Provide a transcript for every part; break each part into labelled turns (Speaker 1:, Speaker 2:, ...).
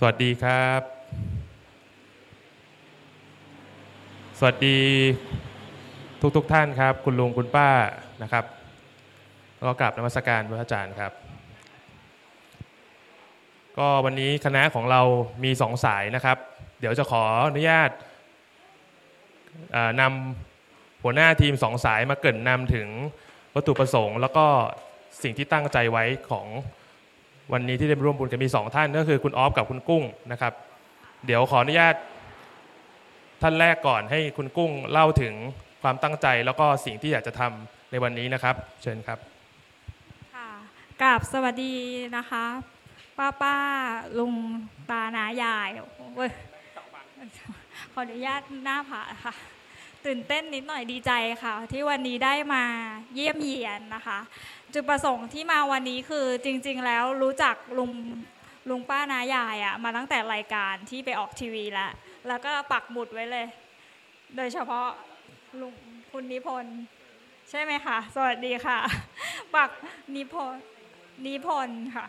Speaker 1: สวัสดีครับ สวัสดีทุกทุกๆท่านครับ คุณลุงคุณป้านะครับแล้วก็กราบนมัสการพระอาจารย์ครับ ก็วันนี้คณะของเรามีสองสายนะครับ เดี๋ยวจะขออนุญาตนำหัวหน้าทีมสองสายมาเกรินนำถึงวัตถุประสงค์ แล้วก็สิ่งที่ตั้งใจไว้ของ วันนี้ที่ได้มาร่วมบุญกันมีสองท่านก็คือคุณออฟกับคุณกุ้งนะครับ เดี๋ยวขออนุญาตท่านแรกก่อนให้คุณกุ้งเล่าถึงความตั้งใจแล้วก็สิ่งที่อยากจะทำในวันนี้นะครับ เชิญครับ
Speaker 2: ค่ะกราบสวัสดีนะคะ ป้าป้าลุงตานายายขออนุญาตหน้าผาค่ะ ตื่นเต้นนิดหน่อยดีใจค่ะ ที่วันนี้ได้มาเยี่ยมเยียนนะคะ จุดประสงค์ที่มาวันนี้คือจริง ๆ แล้วรู้จักลุงลุงป้านายายอะมาตั้งแต่รายการที่ไปออกทีวีแล้วแล้วก็ปักหมุดไว้เลย โดยเฉพาะลุงคุณนิพนธ์ใช่ไหมคะสวัสดีค่ะ ปักนิพนธ์นิพนธ์ค่ะ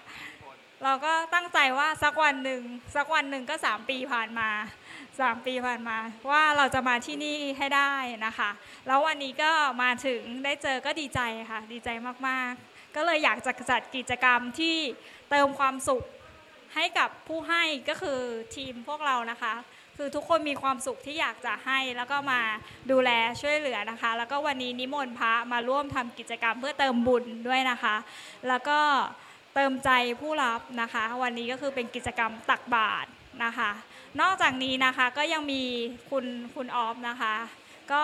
Speaker 2: เราก็ตั้งใจว่าสักวันหนึ่งสักวันหนึ่งก็สามปีผ่านมา สามปีผ่านมา ว่าเราจะมาที่นี่ให้ได้นะคะ แล้ววันนี้ก็มาถึงได้เจอก็ดีใจค่ะ ดีใจมากๆ ก็เลยอยากจะจัดกิจกรรมที่เติมความสุขให้กับผู้ให้ก็คือทีมพวกเรานะคะ คือทุกคนมีความสุขที่อยากจะให้แล้วก็มาดูแลช่วยเหลือนะคะ แล้วก็วันนี้นิมนต์พระมาร่วมทำกิจกรรมเพื่อเติมบุญด้วยนะคะ แล้วก็เติมใจผู้รับนะคะ วันนี้ก็คือเป็นกิจกรรมตักบาตรนะคะ นอกจากนี้นะคะก็ยังมีคุณคุณออฟนะคะ ก็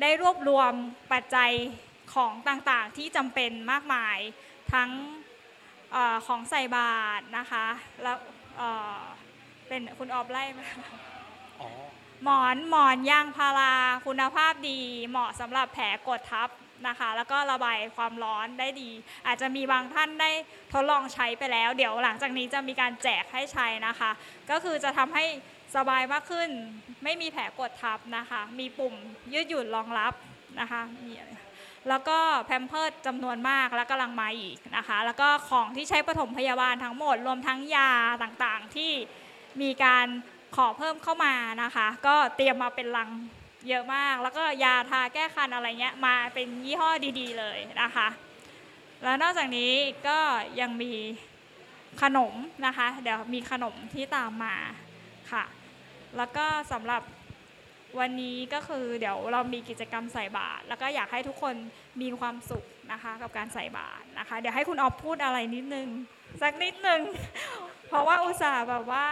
Speaker 2: ได้รวบรวมปัจจัยของต่างๆที่จำเป็นมากมายทั้งเออของใส่บาตรนะคะ แล้วเอ่อเป็นคุณออฟไล่มาหมอนหมอนยางพาราคุณภาพดีเหมาะสำหรับแผลกดทับ นะคะ แล้วก็ระบายความร้อนได้ดี อาจจะมีบางท่านได้ทดลองใช้ไปแล้ว เดี๋ยวหลังจากนี้จะมีการแจกให้ใช้นะคะ ก็คือจะทำให้สบายมากขึ้น ไม่มีแผลกดทับนะคะ มีปุ่มยืดหยุ่นรองรับนะคะมีแล้วก็แพมเพิร์ดจำนวนมากและกำลังมาอีกนะคะ แล้วก็ของที่ใช้ปฐมพยาบาลทั้งหมด รวมทั้งยาต่างๆที่มีการขอเพิ่มเข้ามานะคะ ก็เตรียมมาเป็นลัง เยอะมาก แล้วก็ยาทาแก้คันอะไรเงี้ยมาเป็นยี่ห้อดีๆ เลยนะคะ แล้วนอกจากนี้ก็ยังมีขนมนะคะ เดี๋ยวมีขนมที่ตามมาค่ะ แล้วก็สำหรับวันนี้ก็คือเดี๋ยวเรามีกิจกรรมใส่บาตรแล้วก็อยากให้ทุกคนมีความสุขนะคะ กับการใส่บาตรนะคะ เดี๋ยวให้คุณออฟพูดอะไรนิดนึง สักนิดนึง เพราะว่าอุตส่าห์แบบว่า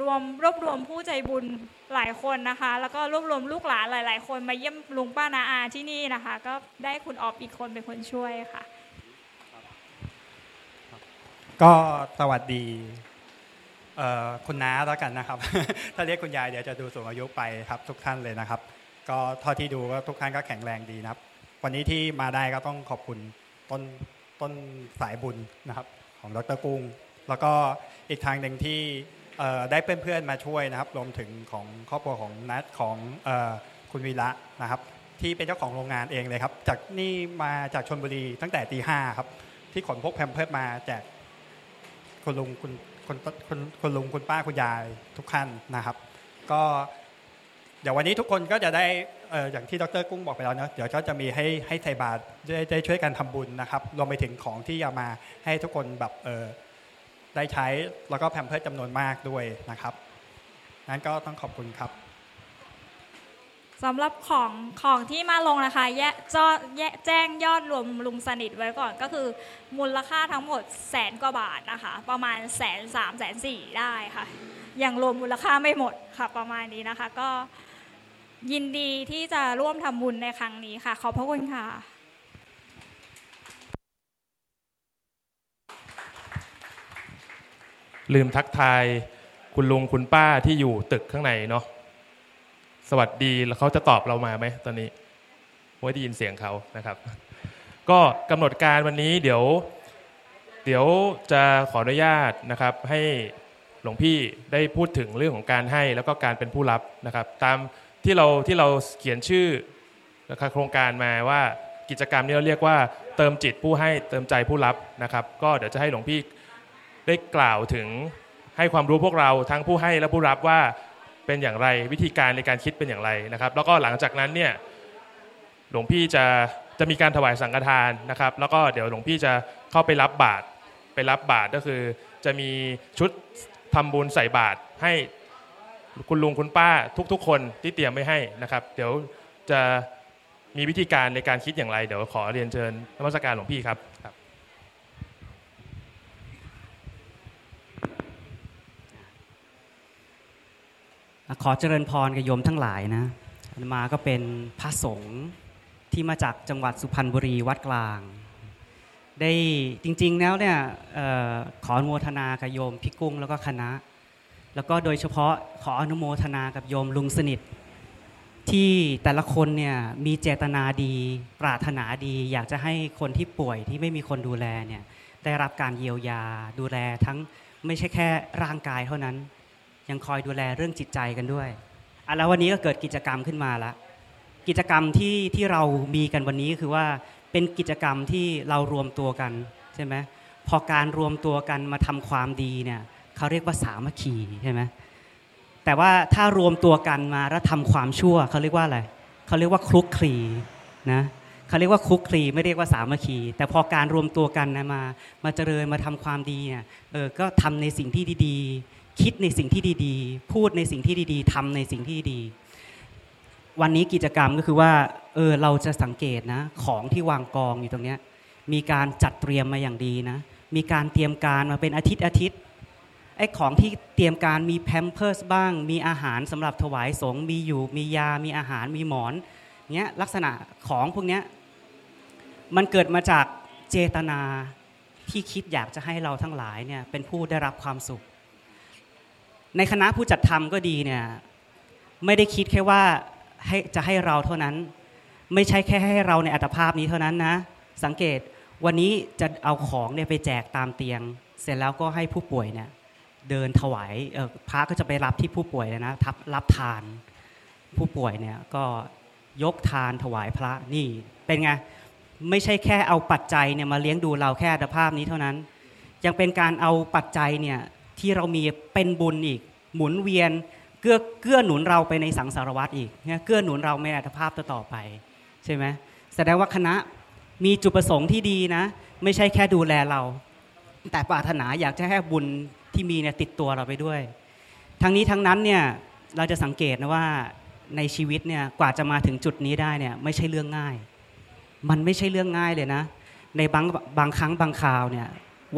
Speaker 2: รวมรวบรวมผู้ใจบุญ หลายคนนะคะ แล้วก็รวบรวมลูกหลานหลาย ๆ คนมาเยี่ยมลุงป้านาอาที่นี่นะคะ ก็ได้คุณออฟอีกคนเป็นคนช่วยค่ะ
Speaker 3: ก็สวัสดีคุณน้าแล้วกันนะครับ ถ้าเรียกคุณยายเดี๋ยวจะดูสูงอายุไปครับทุกท่านเลยนะครับ ก็เท่าที่ดูก็ทุกท่านก็แข็งแรงดีนะครับ วันนี้ที่มาได้ก็ต้องขอบคุณต้นต้นสายบุญนะครับ ของดรกุ้ง แล้วก็อีกทางหนึ่งที่ ได้เพื่อนๆมาช่วยนะครับรวมถึงของครอบครัวของนัทของคุณวีระนะครับ ที่เป็นเจ้าของโรงงานเองเลยครับ จากนี่มาจากชนบุรีตั้งแต่ตีห้าครับ ที่ขนพวกแพมเพิร์ดมาแจกคุณลุงคุณคุณคุณคุณลุงคุณป้าคุณยายทุกท่านนะครับ ก็เดี๋ยววันนี้ทุกคนก็จะได้เอ่อย่างที่ดรกุ้งบอกไปแล้วเนะเดี๋ยวก็จะมีให้ให้ใส่บาตรได้ได้ช่วยกันทำบุญนะครับรวมไปถึงของที่จะมาให้ทุกคนแบบเออ ได้ใช้แล้วก็แพมเพิร์จำนวนมากด้วยนะครับ นั้นก็ต้องขอบคุณครับ
Speaker 2: สำหรับของของที่มาลงนะคะแยกจอแยกแจ้งยอดรวมลุงสนิทไว้ก่อนก็คือมูลค่าทั้งหมดแสนกว่าบาทนะคะ ประมาณแสนสามแสนสี่ได้ค่ะยังรวมมูลค่าไม่หมดค่ะประมาณนี้นะคะ ก็ยินดีที่จะร่วมทำบุญในครั้งนี้ค่ะ ขอบพระคุณค่ะ
Speaker 1: ลืมทักทาย คุณลุงคุณป้าที่อยู่ตึกข้างในเนาะสวัสดีแล้วเขาจะตอบเรามาไหมตอนนี้ไม่ได้ยินเสียงเขานะครับ ก็กำหนดการวันนี้เดี๋ยว เดี๋ยวจะขออนุญาตนะครับ ให้หลวงพี่ได้พูดถึงเรื่องของการให้แล้วก็การเป็นผู้รับนะครับ ตามที่เราที่เราเขียนชื่อนะครับโครงการมาว่ากิจกรรมนี้เราเรียกว่าเติมจิตผู้ให้เติมใจผู้รับนะครับ ก็เดี๋ยวจะให้หลวงพี่ ได้กล่าวถึงให้ความรู้พวกเราทั้งผู้ให้และผู้รับว่าเป็นอย่างไรวิธีการในการคิดเป็นอย่างไรนะครับ แล้วก็หลังจากนั้นเนี่ยหลวงพี่จะจะมีการถวายสังฆทานนะครับ แล้วก็เดี๋ยวหลวงพี่จะเข้าไปรับบาตรไปรับบาตรก็คือ จะมีชุดทำบุญใส่บาตรให้คุณลุงคุณป้าทุก ๆ คนที่เตรียมไว้ให้นะครับ เดี๋ยวจะมีวิธีการในการคิดอย่างไร เดี๋ยวขอเรียนเชิญนมัสการหลวงพี่ครับครับ
Speaker 4: ขอเจริญพรกับโยมทั้งหลายนะมาก็เป็นพระสงฆ์ที่มาจากจังหวัดสุพรรณบุรีวัดกลาง ได้จริงๆแล้วเนี่ยออขออนุโมทนากับโยมพี่กุ้งแล้วก็คณะ แล้วก็โดยเฉพาะขออนุโมทนากับโยมลุงสนิท ที่แต่ละคนเนี่ยมีเจตนาดี ปรารถนาดี อยากจะให้คนที่ป่วยที่ไม่มีคนดูแลเนี่ยได้รับการเยียวยาดูแลทั้งไม่ใช่แค่ร่างกายเท่านั้น ยังคอยดูแลเรื่องจิตใจกันด้วยอะแล้ววันนี้ก็เกิดกิจกรรมขึ้นมาละกิจกรรมที่ที่เรามีกันวันนี้ก็คือว่าเป็นกิจกรรมที่เรารวมตัวกันใช่ไหมพอการรวมตัวกันมาทำความดีเนี่ยเขาเรียกว่าสามัคคีใช่ไหมแต่ว่าถ้ารวมตัวกันมาแล้วทำความชั่วเขาเรียกว่าอะไรเขาเรียกว่าคลุกคลีนะเขาเรียกว่าคลุกคลีไม่เรียกว่าสามัคคี แต่พอการรวมตัวกันนะมา มาเจริญมาทำความดีเนี่ยเออก็ทำในสิ่งที่ดีๆ คิดในสิ่งที่ดีๆ พูดในสิ่งที่ดีๆทำในสิ่งที่ดี วันนี้กิจกรรมก็คือว่าเออเราจะสังเกตนะของที่วางกองอยู่ตรงเนี้ยมีการจัดเตรียมมาอย่างดีนะ มีการเตรียมการมาเป็นอาทิตย์อาทิตย์ไอ้ของที่เตรียมการมีแพมเพิร์สบ้าง มีอาหารสำหรับถวายสงฆ์มีอยู่มียา มีอาหารมีหมอนเนี้ยลักษณะของพวกเนี้ยมันเกิดมาจากเจตนาที่คิดอยากจะให้เราทั้งหลายเนี่ยเป็นผู้ได้รับความสุข ในคณะผู้จัดทำก็ดีเนี่ยไม่ได้คิดแค่ว่าให้จะให้เราเท่านั้น ไม่ใช่แค่ให้เราในอัตภาพนี้เท่านั้นนะ สังเกตวันนี้จะเอาของเนี่ยไปแจกตามเตียง เสร็จแล้วก็ให้ผู้ป่วยเนี่ยเดินถวายพระก็จะไปรับที่ผู้ป่วยเลยนะทับรับทาน ผู้ป่วยเนี่ยก็ยกทานถวายพระนี่เป็นไงไม่ใช่แค่เอาปัจจัยเนี่ยมาเลี้ยงดูเราแค่อัตภาพนี้เท่านั้น ยังเป็นการเอาปัจจัยเนี่ย ที่เรามีเป็นบุญอีก หมุนเวียนเกื้อเกื้อหนุนเราไปในสังสารวัฏอีกเนี่ยเกื้อหนุนเราในอัตภาพต่อไปใช่ไหมแสดงว่าคณะมีจุดประสงค์ที่ดีนะ ไม่ใช่แค่ดูแลเรา แต่ปรารถนาอยากจะให้บุญที่มีเนี่ยติดตัวเราไปด้วย ทั้งนี้ทั้งนั้นเนี่ยเราจะสังเกตนะว่าในชีวิตเนี่ยกว่าจะมาถึงจุดนี้ได้เนี่ยไม่ใช่เรื่องง่าย มันไม่ใช่เรื่องง่ายเลยนะ ในบางบางครั้งบางคราวเนี่ย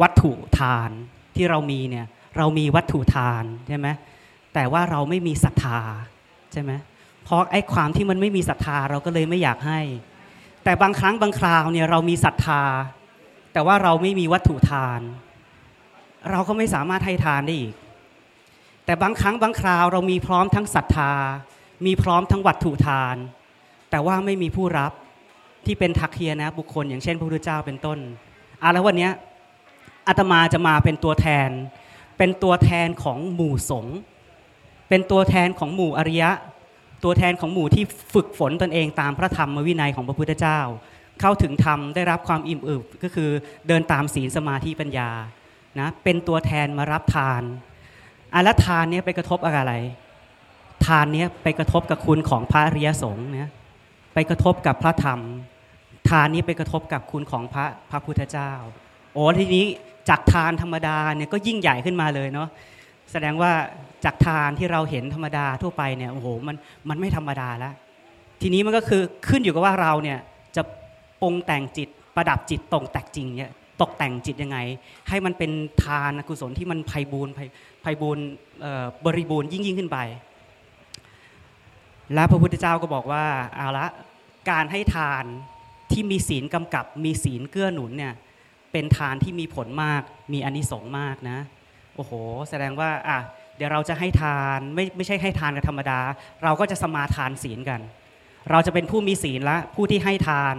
Speaker 4: วัตถุทานที่เรามีเนี่ย เรามีวัตถุทานใช่ไหมแต่ว่าเราไม่มีศรัทธาใช่ไหมเพราะไอ้ความที่มันไม่มีศรัทธาเราก็เลยไม่อยากให้ แต่บางครั้งบางคราวเนี่ยเรามีศรัทธา แต่ว่าเราไม่มีวัตถุทาน เราก็ไม่สามารถให้ทานได้อีก แต่บางครั้งบางคราวเรามีพร้อมทั้งศรัทธา มีพร้อมทั้งวัตถุทาน แต่ว่าไม่มีผู้รับที่เป็นทักเคียนะบุคคล อย่างเช่นพระพุทธเจ้าเป็นต้นอะแล้ววันนี้อาตมาจะมาเป็นตัวแทน เป็นตัวแทนของหมู่สงฆ์เป็นตัวแทนของหมู่อริยะ ตัวแทนของหมู่ที่ฝึกฝนตนเองตามพระธรรมวินัยของพระพุทธเจ้า เข้าถึงธรรมได้รับความอิ่มเอิบก็คือเดินตามศีลสมาธิปัญญานะเป็นตัวแทนมารับทานอะแล้วทานเนี้ยไปกระทบอะไร ทานเนี้ยไปกระทบกับคุณของพระอริยสงฆ์นะไปกระทบกับพระธรรม ทานนี้ไปกระทบกับคุณของพระพระพุทธเจ้าโอ้ทีนี้ จากทานธรรมดาเนี่ยก็ยิ่งใหญ่ขึ้นมาเลยเนาะแสดงว่าจากทานที่เราเห็นธรรมดาทั่วไปเนี่ยโอ้โหมันมันไม่ธรรมดาแล้วทีนี้มันก็คือขึ้นอยู่กับว่าเราเนี่ยจะปรงแต่งจิตประดับจิตตรงแต่งจริงเนี่ยตกแต่งจิตยังไง ให้มันเป็นทานกุศลที่มันไพบูรณ์ไพไพบูรณ์บริบูรณ์ยิ่งยิ่งขึ้นไป และพระพุทธเจ้าก็บอกว่าเอาละการให้ทานที่มีศีลกำกับมีศีลเกื้อหนุนเนี่ย เป็นทานที่มีผลมาก มีอานิสงส์มากนะ โอ้โห แสดงว่าอะเดี๋ยวเราจะให้ทานไม่ไม่ใช่ให้ทานกันธรรมดา เราก็จะสมาทานศีลกัน เราจะเป็นผู้มีศีลละ ผู้ที่ให้ทาน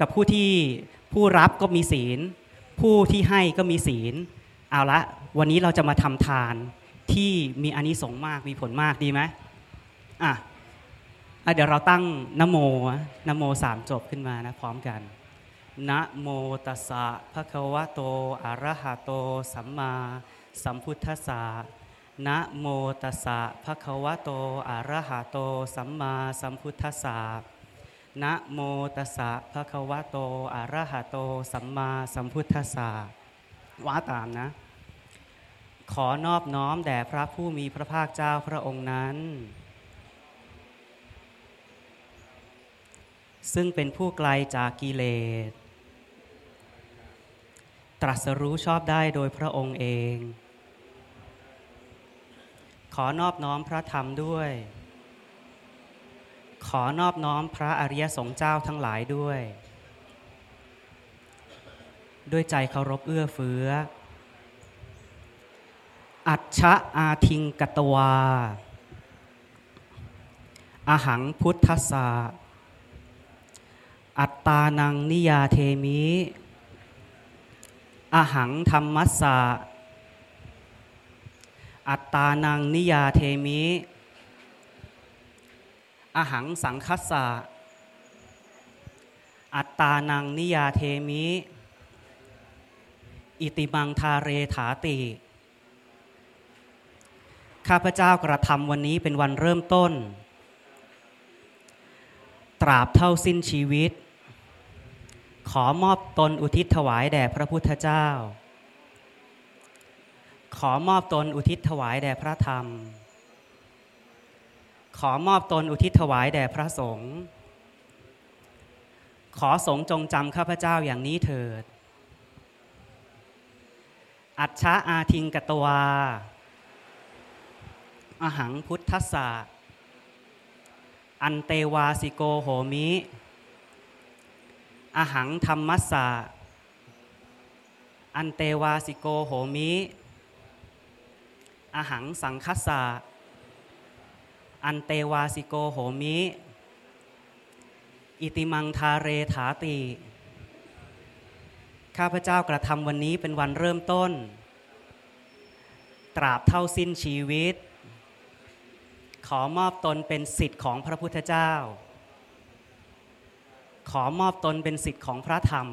Speaker 4: กับผู้ที่ผู้รับก็มีศีล ผู้ที่ให้ก็มีศีล เอาละ วันนี้เราจะมาทำทานที่มีอานิสงส์มากมีผลมากดีไหมอะอะเดี๋ยวเราตั้งนโมนโมสามจบขึ้นมานะพร้อมกัน นะโมตัสสะภะคะวะโตอะระหะโต สัมมาสัมพุทธัสสะนะโมตัสสะภะคะวะโตอะระหะโต สัมมาสัมพุทธัสสะนะโมตัสสะภะคะวะโตอะระหะโต สัมมาสัมพุทธัสสะว่าตามนะ ขอนอบน้อมแด่พระผู้มีพระภาคเจ้าพระองค์นั้น ซึ่งเป็นผู้ไกลจากกิเลส ตรัสรู้ชอบได้โดยพระองค์เอง ขอนอบน้อมพระธรรมด้วย ขอนอบน้อมพระอริยสงฆ์เจ้าทั้งหลายด้วย ด้วยใจเคารพเอื้อเฟื้อ อัจฉะอาทิงกตวาอาหังพุทธสสะอัตตานังนิยยาเทมิ อะหังธัมมัสสะอัตตานังนิยยาเทมิอะหังสังฆัสสะอัตตานังนิยยาเทมิ อิติมัง ธาเรถาติ ข้าพเจ้ากระทำวันนี้เป็นวันเริ่มต้น ตราบเท่าสิ้นชีวิต ขอมอบตนอุทิศถวายแด่พระพุทธเจ้า ขอมอบตนอุทิศถวายแด่พระธรรม ขอมอบตนอุทิศถวายแด่พระสงฆ์ ขอสงฆ์จงจำข้าพเจ้าอย่างนี้เถิด อัจฉะอาทิงกตวา อหังพุทธัสสะอันเตวาสิโกโหมิ อหังธรรมัสสะอันเตวาสิโกโหมิ อหังสังคัสสะอันเตวาสิโกโหมิ อิติมังทาเรถาติ ข้าพเจ้ากระทำวันนี้เป็นวันเริ่มต้น ตราบเท่าสิ้นชีวิต ขอมอบตนเป็นสิทธิ์ของพระพุทธเจ้า ขอมอบตนเป็นสิทธิ์ของพระธรรม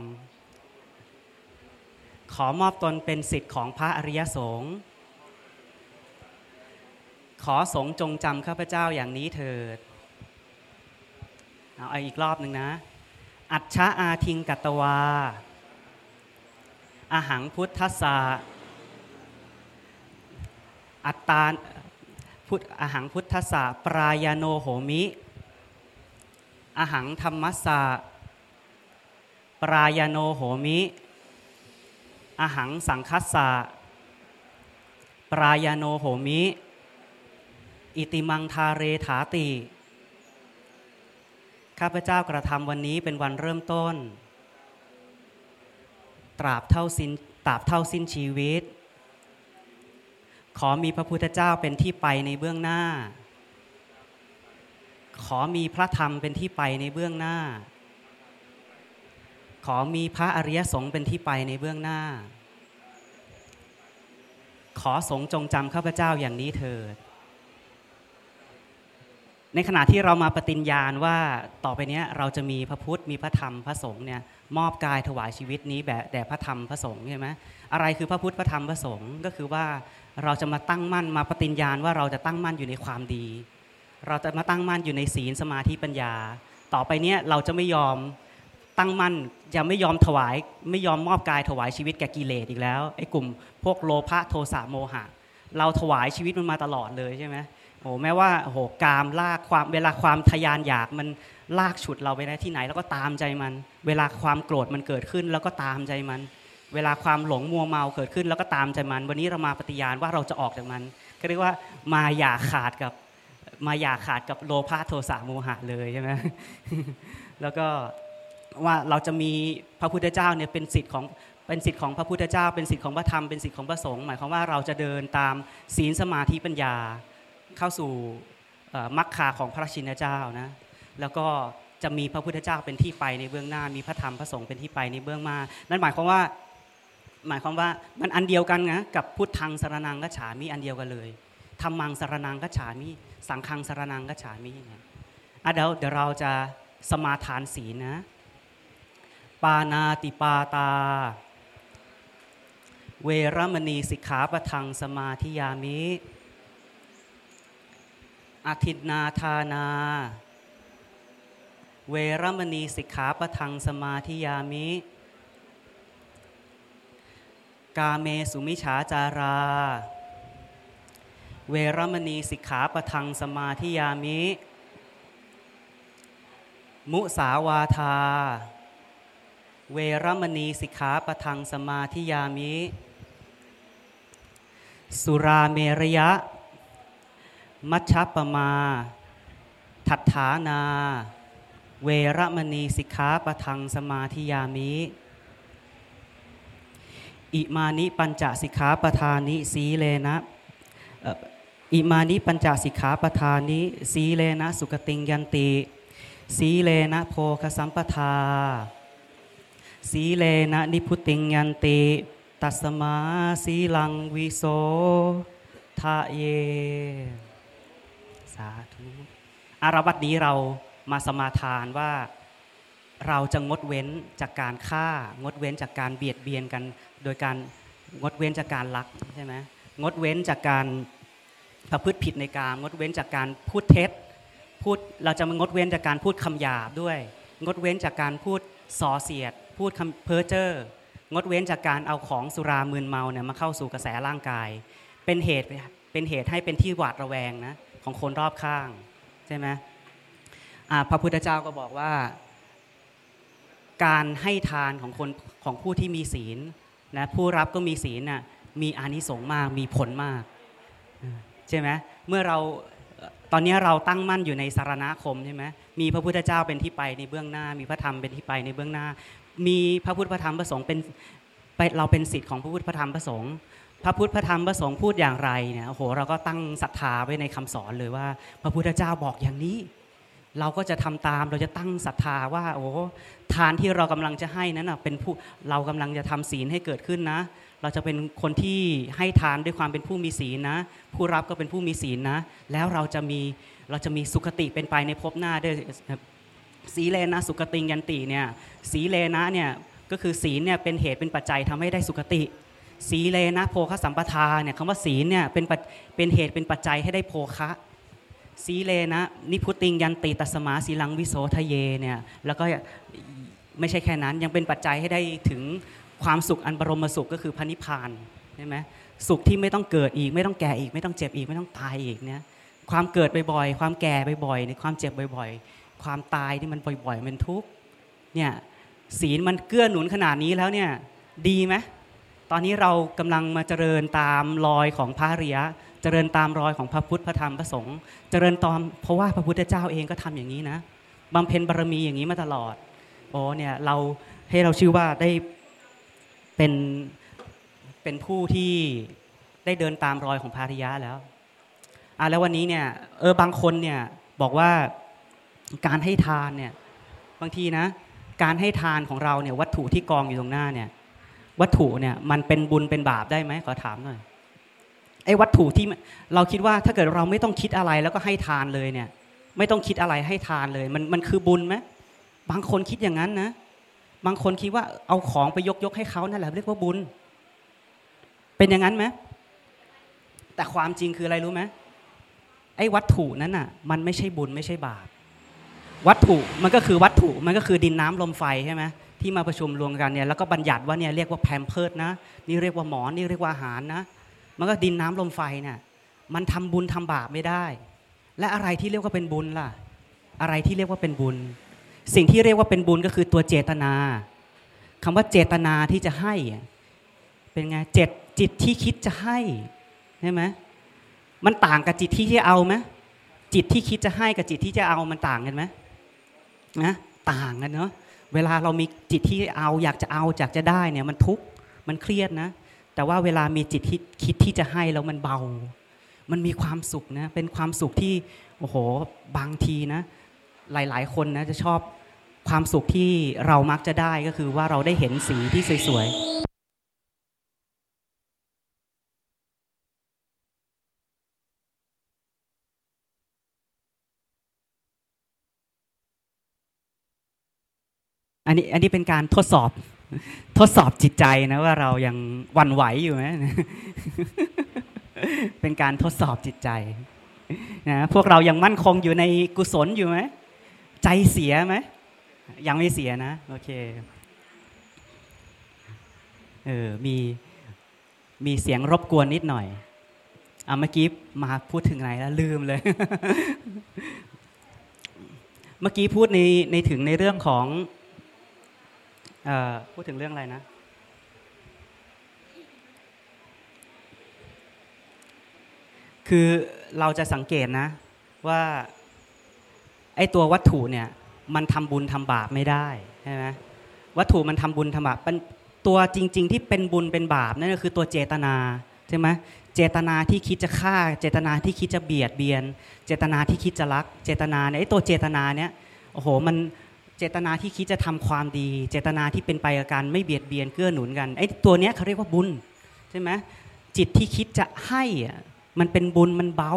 Speaker 4: ขอมอบตนเป็นสิทธิ์ของพระอริยสงฆ์ขอสงฆ์จงจำข้าพเจ้าอย่างนี้เถิด เอาอีกรอบหนึ่งนะ อัจฉะอาทิงกัตวาอาหังพุทธสสะอัตตาพุทอาหังพุทธสสะปรายโนโหมิ อาหังธรรมัสสะปรายโนโหมิอาหังสังคัสสะปรายโนโหมิ อิติมังทาเรถาติ ข้าพเจ้ากระทำวันนี้เป็นวันเริ่มต้น ตราบเท่าสิ้นตราบเท่าสิ้นชีวิต ขอมีพระพุทธเจ้าเป็นที่ไปในเบื้องหน้า ขอมีพระธรรมเป็นที่ไปในเบื้องหน้า ขอมีพระอริยสงฆ์เป็นที่ไปในเบื้องหน้า ขอสงฆ์จงจำข้าพเจ้าอย่างนี้เถิด ในขณะที่เรามาปฏิญญาณว่าต่อไปนี้เราจะมีพระพุทธมีพระธรรมพระสงฆ์เนี่ยมอบกายถวายชีวิตนี้แบบแด่พระธรรมพระสงฆ์ใช่ไหมอะไรคือพระพุทธพระธรรมพระสงฆ์ก็คือว่าเราจะมาตั้งมั่นมาปฏิญญาณว่าเราจะตั้งมั่นอยู่ในความดี เราจะมาตั้งมั่นอยู่ในศีลสมาธิปัญญา ต่อไปเนี้ยเราจะไม่ยอมตั้งมั่นจะไม่ยอมถวาย ไม่ยอมมอบกายถวายชีวิตแก่กิเลสอีกแล้วไอ้กลุ่มพวกโลภะโทสะโมหะ เราถวายชีวิตมันมาตลอดเลยใช่ไหมโอ้แม้ว่าโหกามลากความเวลาความทยานอยากมันลากฉุดเราไปได้ที่ไหน แล้วก็ตามใจมัน เวลาความโกรธมันเกิดขึ้น แล้วก็ตามใจมัน เวลาความหลงมัวเมาเกิดขึ้น แล้วก็ตามใจมัน วันนี้เรามาปฏิญาณว่าเราจะออกจากมัน ก็เรียกว่ามาอย่าขาดกับ มาอย่าขาดกับโลภะโทสะโมหะเลยใช่ไหมแล้วก็ว่าเราจะมีพระพุทธเจ้าเนี่ยเป็นสิทธิ์ของเป็นสิทธิ์ของพระพุทธเจ้า เป็นสิทธิ์ของพระธรรมเป็นสิทธิ์ของพระสงฆ์หมายความว่าเราจะเดินตามศีลสมาธิปัญญาเข้าสู่มรรคาของพระชินเจ้านะแล้วก็จะมีพระพุทธเจ้าเป็นที่ไปในเบื้องหน้า มีพระธรรมพระสงฆ์เป็นที่ไปในเบื้องมา นั่นหมายความว่า หมายความว่ามันอันเดียวกันนะกับพุทธังสารนังกัจฉามิอันเดียวกันเลยธรรมังสารนังกัจฉามิ สังฆังสรนังกัจฉามิอย่างเงี้ยอะเดี๋ยวเดี๋ยวเราจะสมาทานศีลนะ ปานาติปาตา เวรมณีสิกขาปะทังสมาธิยามิอาทินาทานา เวรมณีสิกขาปะทังสมาธิยามิ กาเมสุมิฉาจารา เวรมณีสิกขาประทังสมาธิยามิ มุสาวาทา เวรมณีสิกขาประทังสมาธิยามิ สุราเมรยะ มัชฌปมา ทัฏฐานา เวรมณีสิกขาประทังสมาธิยามิอิมานิปัญจสิกขาปทานิสีเลนะ อิมานิปัญจสิกขาปทานิสีเลนะสุกติงยันติสีเลนะโพคสัมปทา สีเลนะนิพุติงยันติตัสมาสีลังวิโสทะเย สาธุอารวัตนี้เรามาสมาทานว่าเราจะงดเว้นจากการฆ่างดเว้นจากการเบียดเบียนกัน โดยการงดเว้นจากการลักใช่ไหมงดเว้นจากการ ประพฤติผิดในกามงดเว้นจากการพูดเท็จพูดเราจะมางดเว้นจากการพูดคำหยาบด้วย งดเว้นจากการพูดส่อเสียด พูดคำเพ้อเจ้องดเว้นจากการเอาของสุรามึนเมาเนี่ยมาเข้าสู่กระแสร่างกาย เป็นเหตุเป็นเหตุให้เป็นที่หวาดระแวงนะของคนรอบข้างใช่ไหมพระพุทธเจ้าก็บอกว่า การให้ทานของคนของผู้ที่มีศีลนะผู้รับก็มีศีลน่ะมีอานิสงส์มากมีผลมาก ใช่ไหมเมื่อเราตอนนี้เราตั้งมั่นอยู่ในสารณคมใช่ไหมมีพระพุทธเจ้าเป็นที่ไปในเบื้องหน้า มีพระธรรมเป็นที่ไปในเบื้องหน้า มีพระพุทธพระธรรมพระสงฆ์เป็นไปเราเป็นสิทธิ์ของพระพุทธพระธรรมพระสงฆ์พระพุทธพระธรรมพระสงฆ์พูดอย่างไรเนี่ยโอ้โหเราก็ตั้งศรัทธาไว้ในคำสอนเลยว่า พระพุทธเจ้าบอกอย่างนี้ เราก็จะทำตามเราจะตั้งศรัทธาว่า โอ้ทานที่เรากำลังจะให้นั้นนะเป็นผู้เรากำลังจะทำศีลให้เกิดขึ้นนะ เราจะเป็นคนที่ให้ทานด้วยความเป็นผู้มีศีลนะ ผู้รับก็เป็นผู้มีศีลนะ แล้วเราจะมีเราจะมีสุขติเป็นไปในภพหน้าด้วยสีเลนะสุขติงยันติเนี่ยสีเลนะเนี่ยก็คือศีลเนี่ยเป็นเหตุเป็นปัจจัยทำให้ได้สุขติ สีเลนะโภคสัมปทาเนี่ยคำว่าศีลเนี่ยเป็นเป็นเหตุเป็นปัจจัยให้ได้โภคะสีเลนะนิพุติงยันติตัสมาสีลังวิโสทะเยเนี่ยแล้วก็ไม่ใช่แค่นั้นยังเป็นปัจจัยให้ได้ถึง ความสุขอันบรมสุขก็คือพระนิพพานใช่ไหมสุขที่ไม่ต้องเกิดอีก ไม่ต้องแก่อีก ไม่ต้องเจ็บอีก ไม่ต้องตายอีกเนี่ยความเกิดบ่อยๆ ความแก่บ่อยๆในความเจ็บบ่อยๆ ความตายที่มันบ่อยๆมันทุกข์เนี่ยศีลมันเกื้อหนุนขนาดนี้แล้วเนี่ยดีไหมตอนนี้เรากำลังมาเจริญตามรอยของพระเริยเจริญตามรอยของพระพุทธพระธรรมพระสงฆ์เจริญตามเพราะว่าพระพุทธเจ้าเองก็ทำอย่างนี้นะบำเพ็ญบารมีอย่างนี้มาตลอดโอ้เนี่ยเราให้เราชื่อว่าได้ เป็นเป็นผู้ที่ได้เดินตามรอยของพระริยะแล้วอะแล้ววันนี้เนี่ยเออบางคนเนี่ยบอกว่าการให้ทานเนี่ยบางทีนะ การให้ทานของเราเนี่ยวัตถุที่กองอยู่ตรงหน้าเนี่ยวัตถุเนี่ยมันเป็นบุญเป็นบาปได้ไหมขอถามหน่อยไอ้วัตถุที่เราคิดว่าถ้าเกิดเราไม่ต้องคิดอะไรแล้วก็ให้ทานเลยเนี่ย ไม่ต้องคิดอะไรให้ทานเลย มันมันคือบุญไหมบางคนคิดอย่างนั้นนะ บางคนคิดว่าเอาของไปยกยกให้เขานั่นแหละเรียกว่าบุญ เป็นอย่างนั้นไหมแต่ความจริงคืออะไรรู้ไหมไอ้วัตถุนั้นน่ะ มันไม่ใช่บุญไม่ใช่บาปวัตถุมันก็คือวัตถุมันก็คือดินน้ำลมไฟใช่ไหมที่มาประชุมรวมกันเนี่ยแล้วก็บัญญัติว่าเนี่ยเรียกว่าแพมเพิร์ดนะ นี่เรียกว่าหมอนนี่เรียกว่าอาหารนะ มันก็ดินน้ำลมไฟเนี่ยมันทำบุญทำบาปไม่ได้ และอะไรที่เรียกว่าเป็นบุญล่ะ อะไรที่เรียกว่าเป็นบุญ สิ่งที่เรียกว่าเป็นบุญก็คือตัวเจตนาคำว่าเจตนาที่จะให้ เป็นไงเจตจิตที่คิดจะให้ใช่ไหมมันต่างกับจิตที่จะเอาไหมจิตที่คิดจะให้กับจิตที่จะเอามันต่างกันไหมนะต่างกันเนาะเวลาเรามีจิตที่เอาอยากจะเอาอยากจะได้เนี่ยมันทุกข์มันเครียดนะ แต่ว่าเวลามีจิตที่คิดที่จะให้แล้วมันเบา มันมีความสุขนะเป็นความสุขที่โอ้โหบางทีนะ หลาย ๆ คนนะจะชอบ ความสุขที่เรามักจะได้ก็คือว่าเราได้เห็นสีที่สวยๆ อันนี้อันนี้เป็นการทดสอบทดสอบจิตใจนะว่าเรายังวันไหวอยู่ไหมเป็นการทดสอบจิตใจนะพวกเรายังมั่นคงอยู่ในกุศลอยู่ไหมใจเสียไหม ยังไม่เสียนะ โอเค เออ มี มีเสียงรบกวนนิดหน่อยอะเมื่อกี้มาพูดถึงไหนแล้วลืมเลย เมื่อกี้พูดในในถึงในเรื่องของเออพูดถึงเรื่องอะไรนะ คือเราจะสังเกตนะ ว่าไอ้ตัววัตถุเนี่ย มันทำบุญทำบาปไม่ได้ใช่ไหมวัตถุมันทำบุญทำบาปเป็นตัวจริง ๆ ที่เป็นบุญเป็นบาปนั่นก็คือตัวเจตนาใช่ไหมเจตนาที่คิดจะฆ่า เจตนาที่คิดจะเบียดเบียน เจตนาที่คิดจะรัก เจตนาเนี่ยไอ้ตัวเจตนาเนี่ยโอ้โหมันเจตนาที่คิดจะทำความดี เจตนาที่เป็นไปกับการไม่เบียดเบียนเกื้อหนุนกันไอ้ตัวเนี้ยเขาเรียกว่าบุญใช่ไหมจิตที่คิดจะให้มันเป็นบุญมันเบา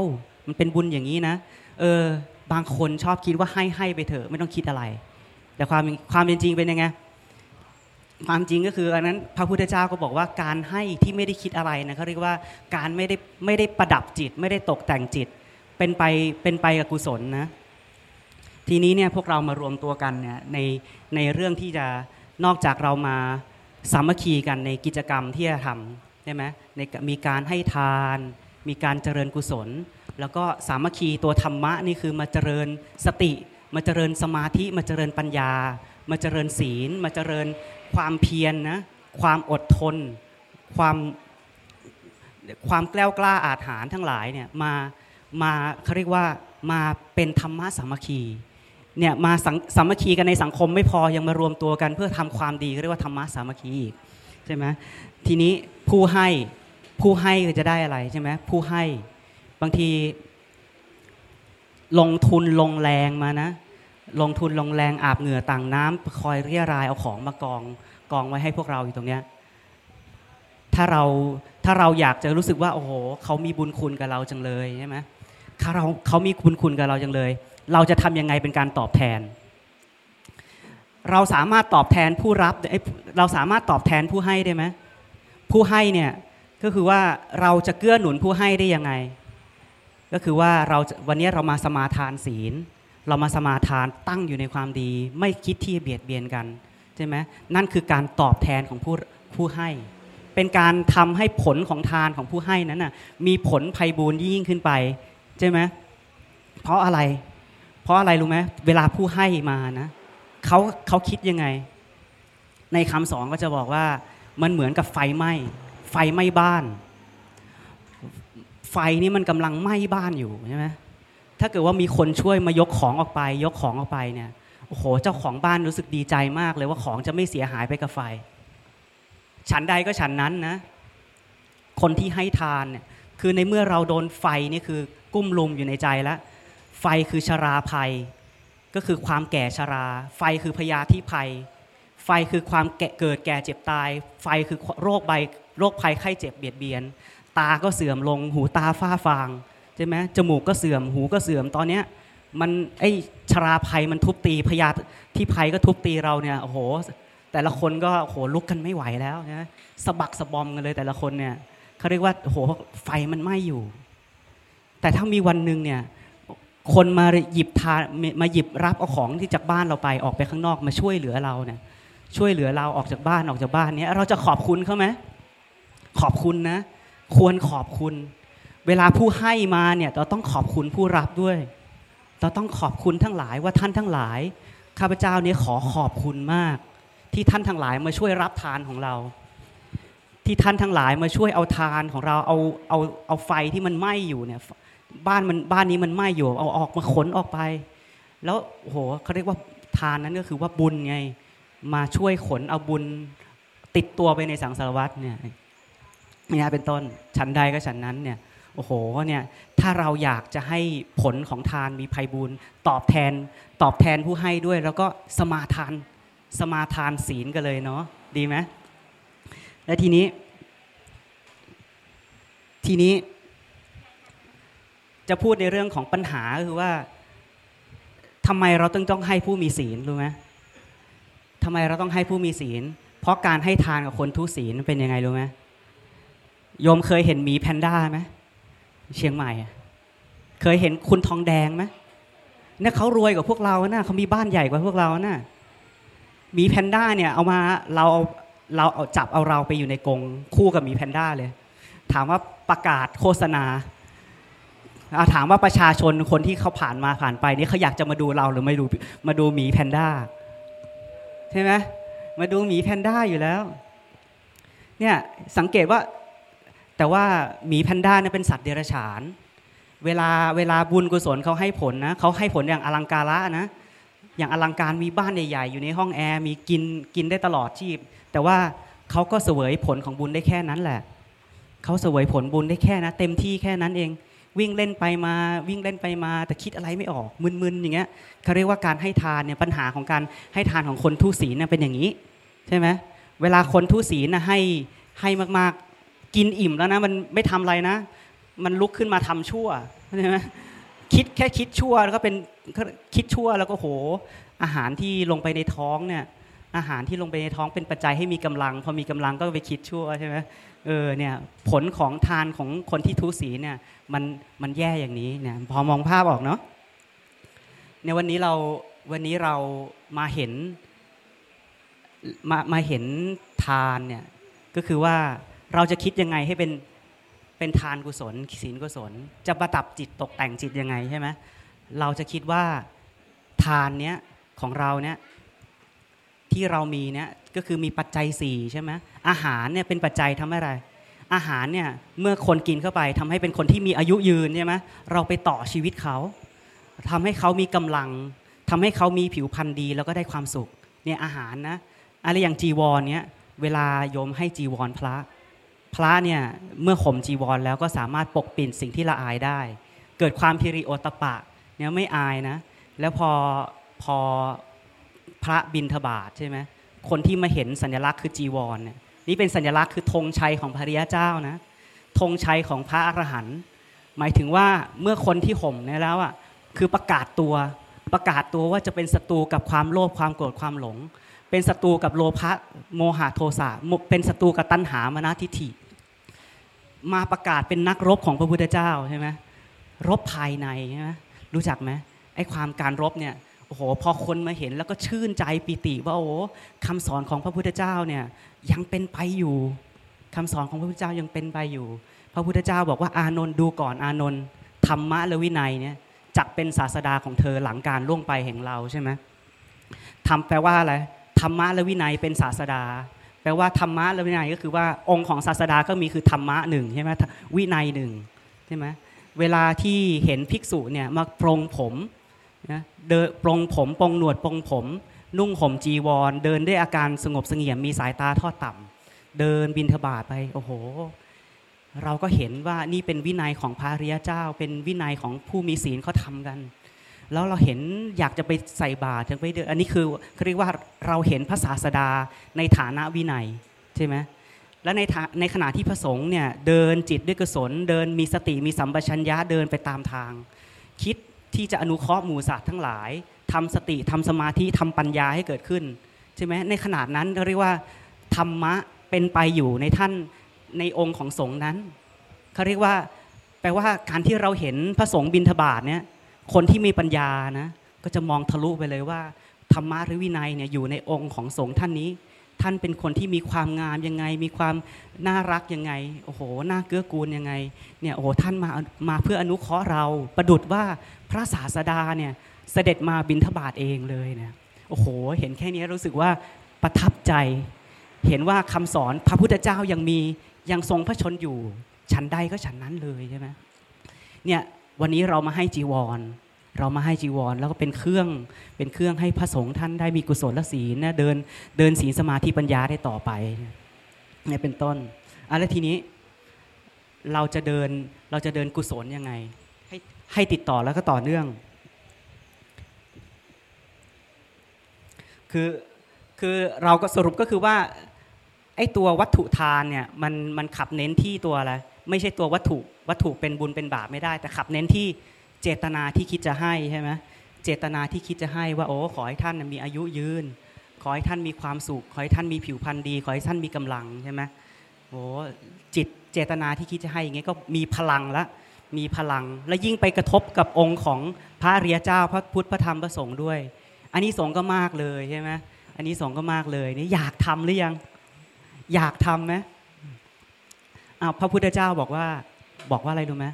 Speaker 4: มันเป็นบุญอย่างนี้นะ เออ บางคนชอบคิดว่าให้ให้ไปเถอะไม่ต้องคิดอะไร แต่ความความเป็นจริงเป็นยังไงความจริงก็คืออันนั้นพระพุทธเจ้าก็บอกว่าการให้ที่ไม่ได้คิดอะไรนะเขาเรียกว่าการไม่ได้ไม่ได้ประดับจิต ไม่ได้ตกแต่งจิต เป็นไปเป็นไปกับกุศลนะทีนี้เนี่ยพวกเรามารวมตัวกันเนี่ยในในเรื่องที่จะนอกจากเรามาสามัคคีกันในกิจกรรมที่จะทำใช่ไหมในมีการให้ทาน มีการเจริญกุศล แล้วก็สามัคคีตัวธรรมะนี่คือมาเจริญสติ มาเจริญสมาธิมาเจริญปัญญา มาเจริญศีล มาเจริญความเพียรนนะความอดทน ความความแกล้วกล้าอาถรรพ์ทั้งหลายเนี่ยมามาเขาเรียกว่ามาเป็นธรรมะสามัคคีเนี่ยมาสสามัคคีกันในสังคมไม่พอยังมารวมตัวกันเพื่อทำความดีเขาเรียกว่าธรรมะสามัคคีอีกใช่ไหมทีนี้ผู้ให้ผู้ให้จะได้อะไรใช่ไหมผู้ให้ บางที ลงทุนลงแรงมานะ ลงทุนลงแรงอาบเหงื่อต่างน้ำคอยเรียรายเอาของมากองกองไว้ให้พวกเราอยู่ตรงเนี้ยถ้าเราถ้าเราอยากจะรู้สึกว่า โอ้โหเขามีบุญคุณกับเราจังเลยใช่ไหมถ้าเราเขามีบุญคุณกับเราจังเลย เราจะทำยังไงเป็นการตอบแทน เราสามารถตอบแทนผู้รับเราสามารถตอบแทนผู้ให้ได้ไหมผู้ให้เนี่ยก็คือว่าเราจะเกื้อหนุนผู้ให้ได้ยังไง ก็คือว่าเราวันนี้เรามาสมาทานศีล เรามาสมาทานตั้งอยู่ในความดี ไม่คิดที่เบียดเบียนกันใช่ไหมนั่นคือการตอบแทนของผู้ผู้ให้ เป็นการทำให้ผลของทานของผู้ให้นั้นน่ะมีผลภัยบูรย์ยิ่งขึ้นไปใช่ไหมเพราะอะไร เพราะอะไรรู้ไหมเวลาผู้ให้มานะเขาเขาคิดยังไง ในคำสอนก็จะบอกว่ามันเหมือนกับไฟไหม้ไฟไหม้บ้าน ไฟนี่มันกำลังไหม้บ้านอยู่ใช่ไหมถ้าเกิดว่ามีคนช่วยมายกของออกไป ยกของออกไปเนี่ยโอ้โหเจ้าของบ้านรู้สึกดีใจมากเลยว่าของจะไม่เสียหายไปกับไฟ ฉันใดก็ฉันนั้นนะ คนที่ให้ทานเนี่ยคือในเมื่อเราโดนไฟนี่คือกุ้มลุมอยู่ในใจแล้ว ไฟคือชราภัย ก็คือความแก่ชรา ไฟคือพยาธิภัย ไฟคือความแก่เกิดแก่เจ็บตาย ไฟคือโรคใบโรคภัยไข้เจ็บเบียดเบียน ตาก็เสื่อมลง หูตาฝ้าฟางใช่ไหมจมูกก็เสื่อม หูก็เสื่อมตอนเนี้ยมันไอชราภัยมันทุบตีพยาที่ภัยก็ทุบตีเราเนี่ยโอ้โห แต่ละคนก็โอ้โหลุกกันไม่ไหวแล้วนะสะบักสะบอมกันเลยแต่ละคนเนี่ยเขาเรียกว่าโอ้โหไฟมันไหม้อยู่ แต่ถ้ามีวันหนึ่งเนี่ยคนมาหยิบทานมาหยิบรับเอาของที่จากบ้านเราไปออกไปข้างนอกมาช่วยเหลือเราเนี่ยช่วยเหลือเราออกจากบ้านออกจากบ้านเนี้ยเราจะขอบคุณเขาไหมขอบคุณนะ ควรขอบคุณ เวลาผู้ให้มาเนี่ยเราต้องขอบคุณผู้รับด้วย เราต้องขอบคุณทั้งหลายว่าท่านทั้งหลายข้าพเจ้าเนี่ยขอขอบคุณมาก ที่ท่านทั้งหลายมาช่วยรับทานของเรา ที่ท่านทั้งหลายมาช่วยเอาทานของเราเอาเอาเอาไฟที่มันไหม้อยู่เนี่ยบ้านมันบ้านนี้มันไหม้อยู่เอาออกมาขนออกไป แล้วโหเขาเรียกว่าทานนั้นก็คือว่าบุญไงมาช่วยขนเอาบุญติดตัวไปในสังสารวัตรเนี่ย นี่ยเป็นต้นชั้นใดก็ชั้นนั้นเนี่ยโอ้โหเนี่ยถ้าเราอยากจะให้ผลของทานมีภัยบุญตอบแทนตอบแทนผู้ให้ด้วย แล้วก็สมาทานสมาทานศีลกันเลยเนาะดีไหมและทีนี้ ทีนี้ จะพูดในเรื่องของปัญหาคือว่าทำไมเราต้องต้องให้ผู้มีศีลรู้ไหมทำไมเราต้องให้ผู้มีศีล เพราะการให้ทานกับคนทุศีลเป็นยังไงรู้ไหม โยมเคยเห็นหมีแพนด้าไหมเชียงใหม่เคยเห็นคุณทองแดงไหมเนี่ยเขารวยกว่าพวกเรานะเขามีบ้านใหญ่กว่าพวกเรานะหมีแพนด้าเนี่ยเอามาเราเอาเราเอาจับเอาเราไปอยู่ในกรงคู่กับหมีแพนด้าเลย ถามว่าประกาศโฆษณาอะถามว่าประชาชนคนที่เขาผ่านมาผ่านไปนี่เขาอยากจะมาดูเราหรือไม่ดูมาดูหมีแพนด้าใช่ไหมมาดูหมีแพนด้าอยู่แล้ว เนี่ยสังเกตว่า แต่ว่าหมีแพนด้าเนี่ยเป็นสัตว์เดรัจฉาน เวลาเวลาบุญกุศลเขาให้ผลนะเขาให้ผลอย่างอลังการะนะอย่างอลังการมีบ้านใหญ่ๆอยู่ในห้องแอร์มีกินกินได้ตลอดชีพ แต่ว่าเขาก็เสวยผลของบุญได้แค่นั้นแหละเขาเสวยผลบุญได้แค่นะเต็มที่แค่นั้นเอง วิ่งเล่นไปมาวิ่งเล่นไปมา แต่คิดอะไรไม่ออกมึนๆอย่างเงี้ยเขาเรียกว่าการให้ทานเนี่ยปัญหาของการให้ทานของคนทุศีลเนี่ยเป็นอย่างนี้ ใช่ไหมเวลาคนทุศีลนะให้ให้มากๆ กินอิ่มแล้วนะ มันไม่ทำอะไรนะ มันลุกขึ้นมาทำชั่วใช่ไหมคิดแค่คิดชั่วแล้วก็เป็นคิดชั่วแล้วก็โห อาหารที่ลงไปในท้องเนี่ย อาหารที่ลงไปในท้องเป็นปัจจัยให้มีกำลัง พอมีกำลังก็ไปคิดชั่วใช่ไหมเออเนี่ยผลของทานของคนที่ทุศีเนี่ยมันมันแย่อย่างนี้เนี่ยพอมองภาพออกเนาะในวันนี้เราวันนี้เรามาเห็นมามาเห็นทานเนี่ยก็คือว่า เราจะคิดยังไงให้เป็นเป็นทานกุศลศีลกุศล จะประดับจิตตกแต่งจิตยังไงใช่ไหมเราจะคิดว่าทานเนี้ยของเราเนี่ยที่เรามีเนี่ยก็คือมีปัจจัยสี่ใช่ไหมอาหารเนี่ยเป็นปัจจัยทำให้อะไร อาหารเนี่ยเมื่อคนกินเข้าไปทำให้เป็นคนที่มีอายุยืนใช่ไหมเราไปต่อชีวิตเขาทำให้เขามีกำลังทำให้เขามีผิวพรรณดีแล้วก็ได้ความสุขเนี่ยอาหารนะอะไรอย่างจีวรเนี่ยเวลาโยมให้จีวรพระ พระเนี่ยเมื่อข่มจีวรแล้วก็สามารถปกปิดสิ่งที่ละอายได้ เกิดความพิริโอตปะเนี่ยไม่อายนะ แล้วพอพอพระบินทบาทใช่ไหมคนที่มาเห็นสัญลักษณ์คือจีวรเนี่ยนี่เป็นสัญลักษณ์คือธงชัยของพระริยเจ้านะธงชัยของพระอรหันต์หมายถึงว่าเมื่อคนที่ห่มเนี่ยแล้วอะคือประกาศตัวประกาศตัวว่าจะเป็นศัตรูกับความโลภความโกรธความหลง เป็นศัตรูกับโลภะโมหะโทสะเป็นศัตรูกับตัณหามนาทิฐิ มาประกาศเป็นนักรบของพระพุทธเจ้าใช่ไหมรบภายในใช่ไหมรู้จักไหมไอ้ความการรบเนี่ยโอ้โหพอคนมาเห็นแล้วก็ชื่นใจปิติว่าโอ้คำสอนของพระพุทธเจ้าเนี่ยยังเป็นไปอยู่คำสอนของพระพุทธเจ้ายังเป็นไปอยู่ พระพุทธเจ้าบอกว่าอานนท์ดูก่อนอานนท์ธรรมะและวินัยเนี่ยจักเป็นศาสดาของเธอหลังการล่วงไปแห่งเราใช่ไหมทำแปลว่าอะไรธรรมะและวินัยเป็นศาสดา แปลว่าธรรมะและวินัยก็คือว่าองค์ของศาสดาก็มีคือธรรมะหนึ่งใช่ไหมวินัยหนึ่งใช่ไหมเวลาที่เห็นภิกษุเนี่ยมาปรงผมนะเดินปรงผมปรงหนวดปรงผม นุ่งห่มจีวร เดินด้วยอาการสงบเสงี่ยมมีสายตาทอดต่ำเดินบินทบาทไปโอ้โห เราก็เห็นว่านี่เป็นวินัยของพระริยเจ้า เป็นวินัยของผู้มีศีลเขาทำกัน แล้วเราเห็นอยากจะไปใส่บาตรจะไปเดินอันนี้คือเขาเรียกว่าเราเห็นพระศาสดาในฐานะวินัยใช่ไหมและในในขณะที่พระสงฆ์เนี่ยเดินจิตด้วยกุศลเดินมีสติมีสัมปชัญญะเดินไปตามทาง คิดที่จะอนุเคราะห์หมู่สัตว์ทั้งหลายทำสติทำสมาธิทำปัญญาให้เกิดขึ้นใช่ไหมในขนาดนั้นเราเรียกว่าธรรมะเป็นไปอยู่ในท่านในองค์ของสงฆ์นั้นเขาเรียกว่าแปลว่าการที่เราเห็นพระสงฆ์บินทบาทเนี่ย คนที่มีปัญญานะก็จะมองทะลุไปเลยว่าธรรมะหรือวินัยเนี่ยอยู่ในองค์ของสงฆ์ท่านนี้ ท่านเป็นคนที่มีความงามยังไง มีความน่ารักยังไงโอ้โหน่าเกื้อกูลยังไงเนี่ยโอ้โหท่านมามาเพื่ออนุเคราะห์เราประดุดว่าพระศาสดาเนี่ยเสด็จมาบินทบาทเองเลยเนี่ยโอ้โห เห็นแค่นี้รู้สึกว่าประทับใจ เห็นว่าคำสอนพระพุทธเจ้ายังมียังทรงพระชนอยู่ ฉันใดก็ฉันนั้นเลยใช่ไหมเนี่ย วันนี้เรามาให้จีวร เรามาให้จีวร แล้วก็เป็นเครื่องเป็นเครื่องให้พระสงฆ์ท่านได้มีกุศลศีลนะเดินเดินศีลสมาธิปัญญาได้ต่อไปเนี่ยเป็นต้นอะแล้วทีนี้เราจะเดินเราจะเดินกุศลยังไง ให้ให้ติดต่อแล้วก็ต่อเนื่อง คือคือเราก็สรุปก็คือว่าไอ้ตัววัตถุทานเนี่ยมันมันขับเน้นที่ตัวอะไร ไม่ใช่ตัววัตถุวัตถุเป็นบุญเป็นบาปไม่ได้ แต่ขับเน้นที่เจตนาที่คิดจะให้ใช่ไหมเจตนาที่คิดจะให้ว่าโอ้ขอให้ท่านมีอายุยืน ขอให้ท่านมีความสุขขอให้ท่านมีผิวพรรณดี ขอให้ท่านมีกำลังใช่ไหมโอ้จิตเจตนาที่คิดจะให้อย่างเงี้ยก็มีพลังละมีพลังและยิ่งไปกระทบกับองค์ของพระอริยเจ้าพระพุทธพระธรรมพระสงฆ์ด้วย อันนี้สงส์ก็มากเลยใช่ไหมอันนี้สงส์ก็มากเลยนี่อยากทำหรือยัง อยากทำไหม อ้าวพระพุทธเจ้าบอกว่าบอกว่าอะไรรู้ไหม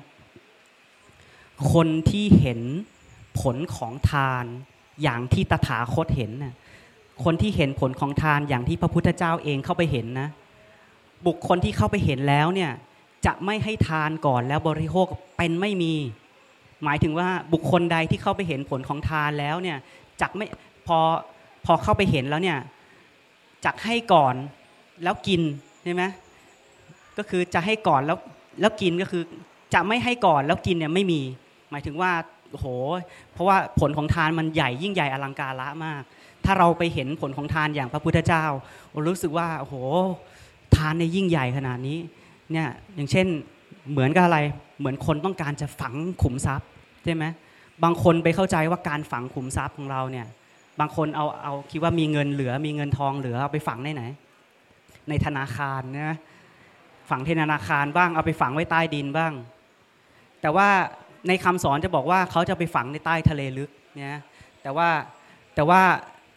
Speaker 4: คนที่เห็นผลของทานอย่างที่ตถาคตเห็นน่ะคนที่เห็นผลของทานอย่างที่พระพุทธเจ้าเองเข้าไปเห็นนะ บุคคลที่เข้าไปเห็นแล้วเนี่ยจะไม่ให้ทานก่อนแล้วบริโภคเป็นไม่มี หมายถึงว่าบุคคลใดที่เข้าไปเห็นผลของทานแล้วเนี่ยจักไม่พอพอเข้าไปเห็นแล้วเนี่ยจักให้ก่อนแล้วกินใช่ไหม ก็คือจะให้ก่อนแล้วแล้วกินก็คือจะไม่ให้ก่อนแล้วกินเนี่ยไม่มี หมายถึงว่าโอ้โห เพราะว่าผลของทานมันใหญ่ยิ่งใหญ่อลังการละมาก ถ้าเราไปเห็นผลของทานอย่างพระพุทธเจ้ารู้สึกว่าโอ้โหทานในยยิ่งใหญ่ขนาดนี้เนี่ยอย่างเช่นเหมือนกับอะไรเหมือนคนต้องการจะฝังขุมทรัพย์ใช่ไหมบางคนไปเข้าใจว่าการฝังขุมทรัพย์ของเราเนี่ยบางคนเอาเอาคิดว่ามีเงินเหลือมีเงินทองเหลือเอาไปฝังในไหน ในธนาคารนะ ฝังที่ธนาคารบ้างเอาไปฝังไว้ใต้ดินบ้าง แต่ว่าในคำสอนจะบอกว่าเขาจะไปฝังในใต้ทะเลลึกเนี่ยแต่ว่าแต่ว่า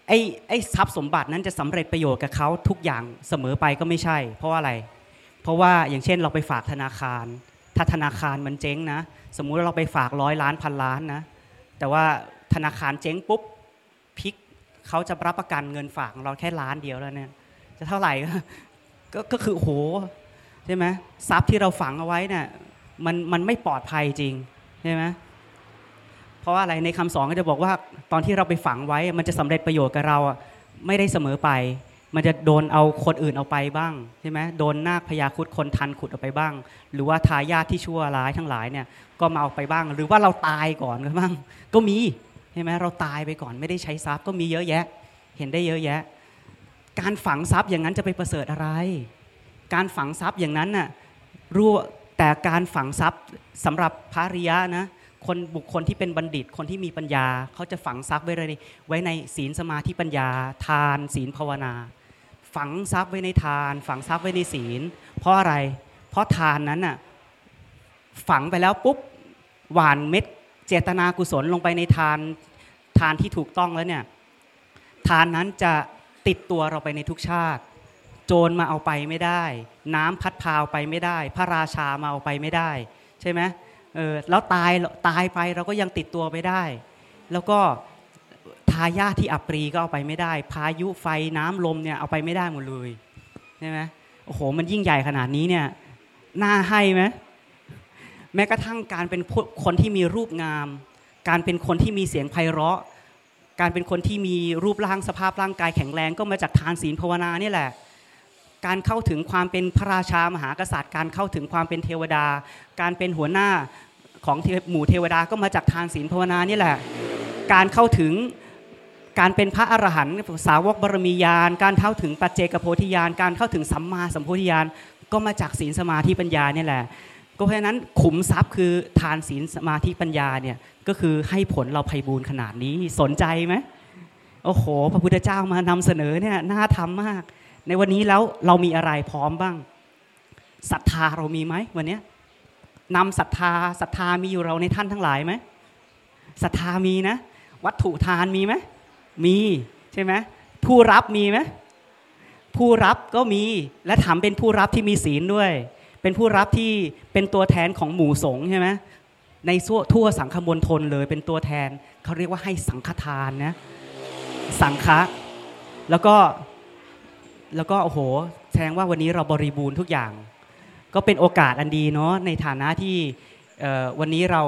Speaker 4: ไอ้ไอ้ทรัพย์สมบัตินั้นจะสำเร็จประโยชน์กับเขาทุกอย่างเสมอไปก็ไม่ใช่ เพราะว่าอะไร เพราะว่าอย่างเช่นเราไปฝากธนาคาร ถ้าธนาคารมันเจ๊งนะ สมมุติเราไปฝากร้อยล้านพันล้านนะ แต่ว่าธนาคารเจ๊งปุ๊บพลิกเขาจะรับประกันเงินฝากของเราแค่ล้านเดียวแล้วเนี่ยจะเท่าไหร่ก็ก็คือโห ใช่ไหมทรัพย์ที่เราฝังเอาไว้เนี่ยมันมันไม่ปลอดภัยจริงใช่ไหมเพราะว่าอะไรในคำสอนก็จะบอกว่าตอนที่เราไปฝังไว้ มันจะสำเร็จประโยชน์กับเราไม่ได้เสมอไป มันจะโดนเอาคนอื่นเอาไปบ้างใช่ไหมโดนนาคพยาคุดคนทันขุดเอาไปบ้าง หรือว่าทายาทที่ชั่วร้ายทั้งหลายเนี่ยก็มาเอาไปบ้าง หรือว่าเราตายก่อนก็บ้างก็มีใช่ไหมเราตายไปก่อนไม่ได้ใช้ทรัพย์ก็มีเยอะแยะ เห็นได้เยอะแยะ การฝังทรัพย์อย่างนั้นจะไปประเสริฐอะไร การฝังทรัพย์อย่างนั้นน่ะรู้แต่การฝังทรัพย์สำหรับพระริยะนะคนบุคคลที่เป็นบัณฑิตคนที่มีปัญญาเขาจะฝังทรัพย์ไว้ในไว้ในศีลสมาธิปัญญา ทานศีลภาวนา ฝังทรัพย์ไว้ในทาน ฝังทรัพย์ไว้ในศีล เพราะอะไร เพราะทานนั้นน่ะฝังไปแล้วปุ๊บหวานเม็ดเจตนากุศลลงไปในทานทานที่ถูกต้องแล้วเนี่ยทานนั้นจะติดตัวเราไปในทุกชาติ โจรมาเอาไปไม่ได้ น้ำพัดพาเอาไปไม่ได้ พระราชามาเอาไปไม่ได้ ใช่ไหมเออแล้วตายตายไปเราก็ยังติดตัวไปได้ แล้วก็ทายาทที่อับปรีก็เอาไปไม่ได้ พายุไฟน้ำลมเนี่ยเอาไปไม่ได้หมดเลยใช่ไหมโอ้โหมันยิ่งใหญ่ขนาดนี้เนี่ยน่าให้ไหมแม้กระทั่งการเป็นคนที่มีรูปงาม การเป็นคนที่มีเสียงไพเราะ การเป็นคนที่มีรูปร่างสภาพร่างกายแข็งแรงก็มาจากทานศีลภาวนานี่แหละ การเข้าถึงความเป็นพระราชามหากษัตริย์ การเข้าถึงความเป็นเทวดา การเป็นหัวหน้าของหมู่เทวดาก็มาจากทานศีลภาวนานี่แหละ การเข้าถึงการเป็นพระอรหันต์สาวกบรมียาน การเข้าถึงปัจเจกโพธิญาณการเข้าถึงสัมมาสัมโพธิญาณก็มาจากศีลสมาธิปัญญานี่แหละก็เพราะฉะนั้นขุมทรัพย์คือทานศีลสมาธิปัญญาเนี่ยก็คือให้ผลเราไพบูรณ์ขนาดนี้สนใจไหมโอ้โห พระพุทธเจ้ามานำเสนอเนี่ยน่าทำมาก ในวันนี้แล้วเรามีอะไรพร้อมบ้างศรัทธาเรามีไหมวันนี้นำศรัทธาศรัทธามีอยู่เราในท่านทั้งหลายไหมศรัทธามีนะ วัตถุทานมีไหมมีใช่ไหมผู้รับมีไหมผู้รับก็มีและถามเป็นผู้รับที่มีศีลด้วย เป็นผู้รับที่เป็นตัวแทนของหมู่สงฆ์ใช่ไหมในทั่วสังคมณฑลเลยเป็นตัวแทนเขาเรียกว่าให้สังฆทานนะสังฆะแล้วก็ แล้วก็โอ้โหแสดงว่าวันนี้เราบริบูรณ์ทุกอย่าง ก็เป็นโอกาสอันดีเนาะในฐานะที่วันนี้เรา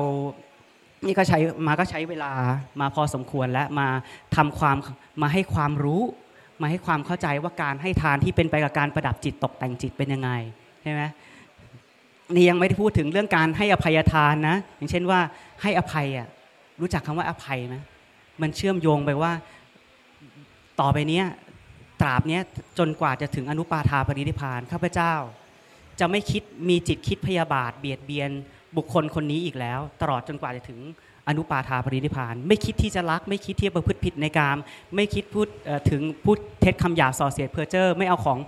Speaker 4: นี่ก็ใช้มาก็ใช้เวลามาพอสมควรและมาทำความมาให้ความรู้ มาให้ความเข้าใจว่าการให้ทานที่เป็นไปกับการประดับจิตตกแต่งจิตเป็นยังไงใช่ไหมนี่ยังไม่ได้พูดถึงเรื่องการให้อภัยทานนะ อย่างเช่นว่าให้อภัยอะรู้จักคำว่าอภัยไหมมันเชื่อมโยงไปว่า ต่อไปเนี้ย ตราบเนี้ยจนกว่าจะถึงอนุปาทาปรินิพานข้าพเจ้า จะไม่คิดมีจิตคิดพยาบาทเบียดเบียน บุคคลคนนี้อีกแล้ว ตลอดจนกว่าจะถึงอนุปาทาปรินิพาน ไม่คิดที่จะรัก ไม่คิดที่จะประพฤติผิดในกาม ไม่คิดพูดถึงพูดเท็จคำหยาบส่อเสียดเพ้อเจ้อไม่เอาของ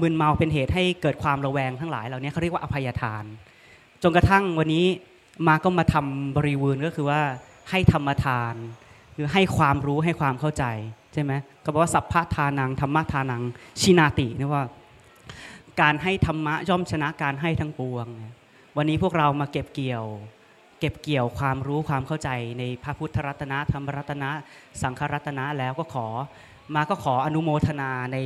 Speaker 4: มึนเมาเป็นเหตุให้เกิดความระแวงทั้งหลายเหล่านี้เขาเรียกว่าอภัยทาน จนกระทั่งวันนี้มาก็มาทำบริวูรณ์ก็คือว่าให้ธรรมทาน คือให้ความรู้ให้ความเข้าใจ ใช่ไหมก็บอกว่าสัพพะทานังธรรมะทานังชินาตินี่ว่า การให้ธรรมะย่อมชนะการให้ทั้งปวง วันนี้พวกเรามาเก็บเกี่ยว เก็บเกี่ยวความรู้ความเข้าใจในพระพุทธรัตนะธรรมรัตนะสังฆรัตนะแล้วก็ขอมาก็ขออนุโมทนาใน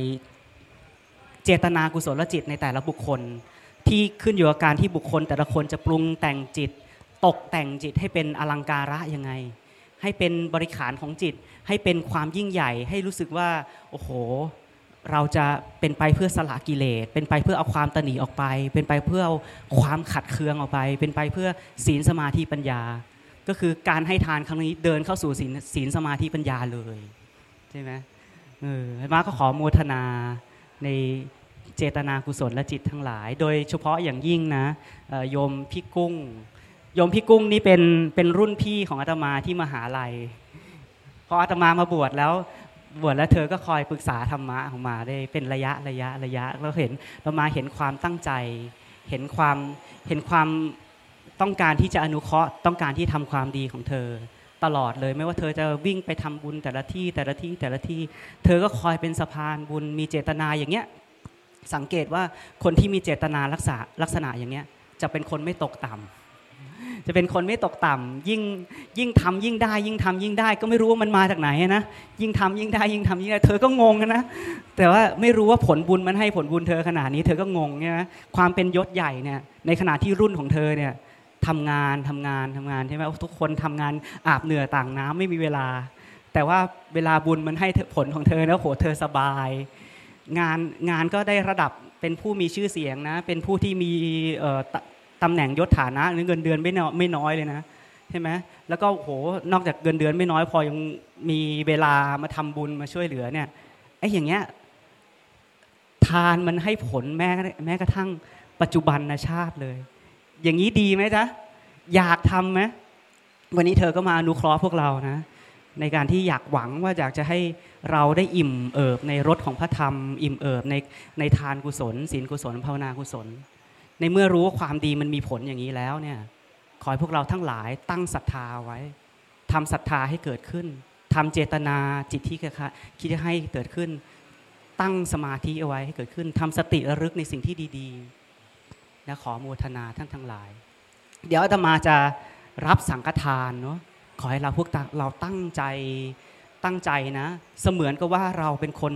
Speaker 4: เจตนากุศลจิตในแต่ละบุคคล ที่ขึ้นอยู่กับการที่บุคคล แต่ละคนจะปรุงแต่งจิต ตกแต่งจิตให้เป็นอลังการะยังไง ให้เป็นบริขารของจิต ให้เป็นความยิ่งใหญ่ ให้รู้สึกว่าโอ้โห เราจะเป็นไปเพื่อสละกิเลส เป็นไปเพื่อเอาความตนีออกไป เป็นไปเพื่อเอาความขัดเคืองออกไป เป็นไปเพื่อศีลสมาธิปัญญา ก็คือการให้ทานครั้งนี้เดินเข้าสู่ศีลศีลสมาธิปัญญาเลยใช่ไหมเออมาก็ขอโมทนาในเจตนากุศลและจิตทั้งหลาย โดยเฉพาะอย่างยิ่งนะโยมพี่กุ้ง โยมพี่กุ้งนี่เป็นเป็นรุ่นพี่ของอาตมาที่มหาลัยพออาตมามาบวชแล้วบวชแล้วเธอก็คอยปรึกษาธรรมะของมาได้เป็นระยะระยะระยะแล้วเห็นเรามาเห็นความตั้งใจ เห็นความเห็นความต้องการที่จะอนุเคราะห์ต้องการที่ทำความดีของเธอ ตลอดเลยไม่ว่าเธอจะวิ่งไปทำบุญแต่ละที่แต่ละที่แต่ละที่ เธอก็คอยเป็นสะพานบุญมีเจตนาอย่างเงี้ยสังเกตว่าคนที่มีเจตนาลักษณะลักษณะอย่างเงี้ยจะเป็นคนไม่ตกต่ำ จะเป็นคนไม่ตกต่ำยิ่งยิ่งทำยิ่งได้ ยิ่งทำยิ่งได้ ก็ไม่รู้ว่ามันมาจากไหนนะยิ่งทำยิ่งได้ยิ่งทำยิ่งได้เธอก็งงนะแต่ว่าไม่รู้ว่าผลบุญมันให้ผลบุญเธอขนาดนี้เธอก็งงใช่ไหมความเป็นยศใหญ่เนี่ยในขณะที่รุ่นของเธอเนี่ยทำงานทำงานทำงานใช่ไหมทุกคนทำงานอาบเหนื่อยต่างน้ำไม่มีเวลา แต่ว่าเวลาบุญมันให้ผลของเธอแล้วโหเธอสบาย งานงานก็ได้ระดับเป็นผู้มีชื่อเสียงนะเป็นผู้ที่มี ตำแหน่งยศฐานะหรือเงินเดือนไม่น้อยไม่น้อยเลยนะใช่ไหมแล้วก็โหนอกจากเงินเดือนไม่น้อยพอยังมีเวลามาทำบุญมาช่วยเหลือเนี่ยไอ้อย่างเงี้ยทานมันให้ผลแม้แม้กระทั่งปัจจุบันชาติเลย อย่างนี้ดีไหมจ๊ะอยากทำไหมวันนี้เธอก็มาอนุเคราะห์พวกเรานะในการที่อยากหวังว่าอยากจะให้เราได้อิ่มเอิบในรสของพระธรรม อิ่มเอิบในในทานกุศลศีลกุศลภาวนากุศล ในเมื่อรู้ว่าความดีมันมีผลอย่างนี้แล้วเนี่ยขอให้พวกเราทั้งหลายตั้งศรัทธาไว้ทำศรัทธาให้เกิดขึ้นทำเจตนาจิตที่คิดจะให้เกิดขึ้น ตั้งสมาธิเอาไว้ให้เกิดขึ้นทำสติระลึกในสิ่งที่ดีๆและขอโมทนาท่านทั้งหลาย เดี๋ยวอาตมาจะรับสังฆทานเนาะขอให้เราพวกเราตั้งใจตั้งใจนะ เสมือนกับว่าเราเป็นคน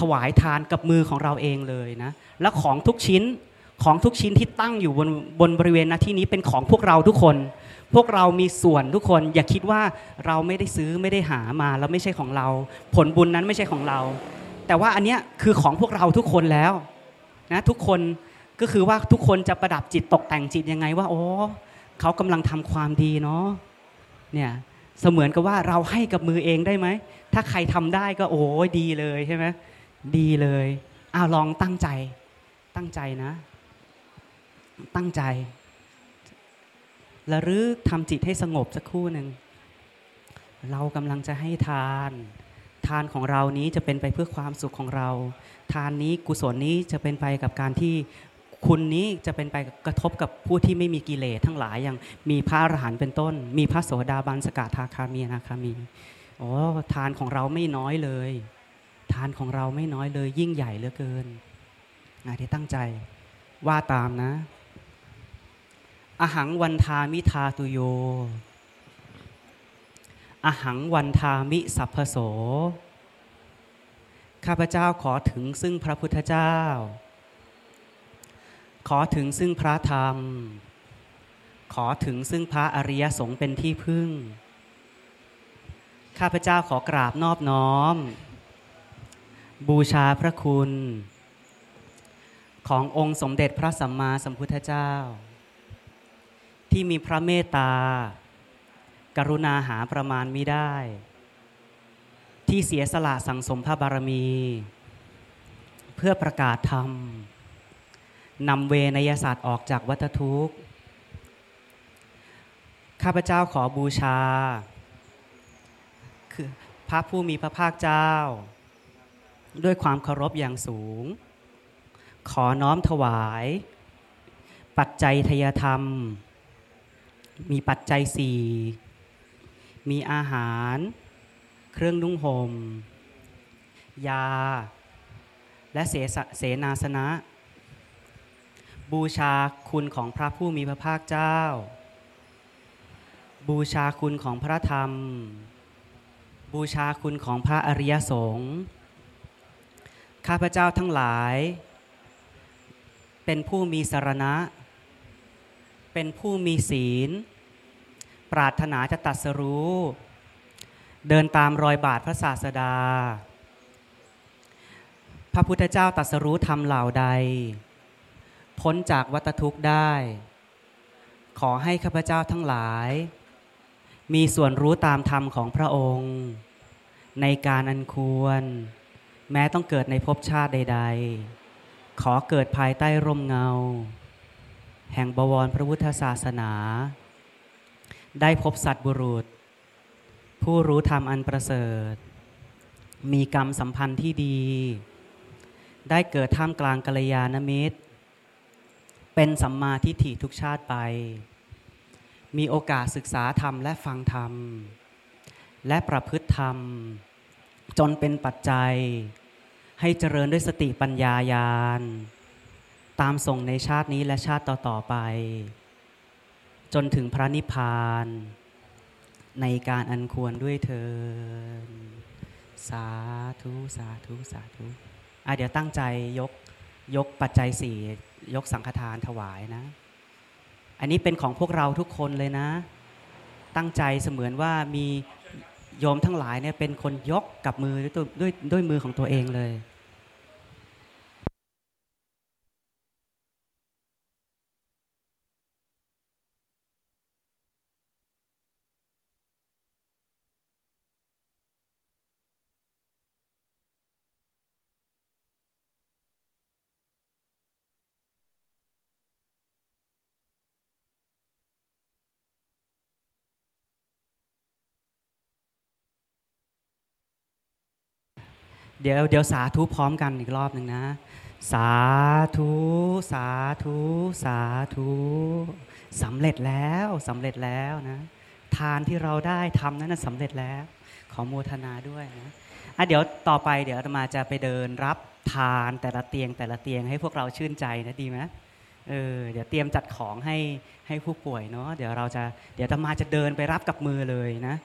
Speaker 4: ถวายทานกับมือของเราเองเลยนะ และของทุกชิ้น ของทุกชิ้นที่ตั้งอยู่บนบนบริเวณหน้าที่นี้เป็นของพวกเราทุกคน พวกเรามีส่วนทุกคน อย่าคิดว่าเราไม่ได้ซื้อไม่ได้หามาแล้วไม่ใช่ของเรา ผลบุญนั้นไม่ใช่ของเรา แต่ว่าอันเนี้ยคือของพวกเราทุกคนแล้วนะทุกคนก็คือว่าทุกคนจะประดับจิตตกแต่งจิตยังไงว่าโอ้เขากำลังทำความดีเนาะเนี่ยเสมือนกับว่าเราให้กับมือเองได้ไหม ถ้าใครทำได้ก็โอ้ดีเลยใช่ไหมดีเลยอ้าวลองตั้งใจตั้งใจนะ ตั้งใจและรึกทำจิตให้สงบสักครู่หนึ่ง เรากำลังจะให้ทาน ทานของเรานี้จะเป็นไปเพื่อความสุขของเรา ทานนี้กุศลนี้จะเป็นไปกับการที่คุณนี้จะเป็นไปกระทบกับผู้ที่ไม่มีกิเลสทั้งหลายอย่างมีพระอรหันต์เป็นต้น มีพระโสดาบันสกทาคามีนาคามีโอ้ทานของเราไม่น้อยเลย ทานของเราไม่น้อยเลยยิ่งใหญ่เหลือเกินนะที่ตั้งใจว่าตามนะ อหังวันทามิทาตุโย อหังวันทามิสัพพโส ข้าพเจ้าขอถึงซึ่งพระพุทธเจ้า ขอถึงซึ่งพระธรรม ขอถึงซึ่งพระอริยสงฆ์เป็นที่พึ่ง ข้าพเจ้าขอกราบนอบน้อม บูชาพระคุณ ขององค์สมเด็จพระสัมมาสัมพุทธเจ้า ที่มีพระเมตตา กรุณาหาประมาณไมิได้ ที่เสียสละสังสมพระบารมี เพื่อประกาศธรรมนำเวนยศาสตร์ออกจากวัฏทุกข์ ข้าพเจ้าขอบูชา คือพระผู้มีพระภาคเจ้า ด้วยความเคารพอย่างสูง ขอน้อมถวาย ปัจจัยทยธรรม มีปัจจัยสี่มีอาหาร เครื่องนุ่งหม่มยา และเสเสนาสนะ บูชาคุณของพระผู้มีพระภาคเจ้า บูชาคุณของพระธรรม บูชาคุณของพระอริยสงฆ์ข้าพเจ้าทั้งหลาย เป็นผู้มีสารณะ เป็นผู้มีศีล ปรารถนาจะตัดสรู้ เดินตามรอยบาทพระศาสดา พระพุทธเจ้าตัดสรู้ธรรมเหล่าใด พ้นจากวัฏทุกข์ได้ ขอให้ข้าพเจ้าทั้งหลาย มีส่วนรู้ตามธรรมของพระองค์ ในการอันควร แม้ต้องเกิดในภพชาติใด ๆ ขอเกิดภายใต้ร่มเงา แห่งบวรพระพุทธศาสนา ได้พบสัตว์บุรุษ ผู้รู้ธรรมอันประเสริฐ มีกรรมสัมพันธ์ที่ดี ได้เกิดท่ามกลางกัลยาณมิตร เป็นสัมมาทิฏฐิทุกชาติไป มีโอกาสศึกษาธรรมและฟังธรรม และประพฤติธรรม จนเป็นปัจจัย ให้เจริญด้วยสติปัญญายาณ ตามส่งในชาตินี้และชาติต่อ ๆ ไป จนถึงพระนิพพาน ในการอันควรด้วยเธอ สาธุ สาธุ สาธุอะเดี๋ยวตั้งใจยกยกปัจจัยสี่ยกสังฆทานถวายนะ อันนี้เป็นของพวกเราทุกคนเลยนะ ตั้งใจเสมือนว่ามีโยมทั้งหลายเนี่ยเป็นคนยกกับมือด้วยด้วยด้วยมือของตัวเองเลย เดี๋ยวเดี๋ยวสาธุพร้อมกันอีกรอบหนึ่งนะ สาธุสาธุสาธุสำเร็จแล้วสำเร็จแล้วนะทานที่เราได้ทำนั้นนะสำเร็จแล้ว ขอโมทนาด้วยนะอะเดี๋ยวต่อไปเดี๋ยวอาตมาจะไปเดินรับทานแต่ละเตียงแต่ละเตียงให้พวกเราชื่นใจนะดีไหมเออเดี๋ยวเตรียมจัดของให้ให้ผู้ป่วยเนาะเดี๋ยวเราจะเดี๋ยวอาตมาจะเดินไปรับกับมือเลยนะ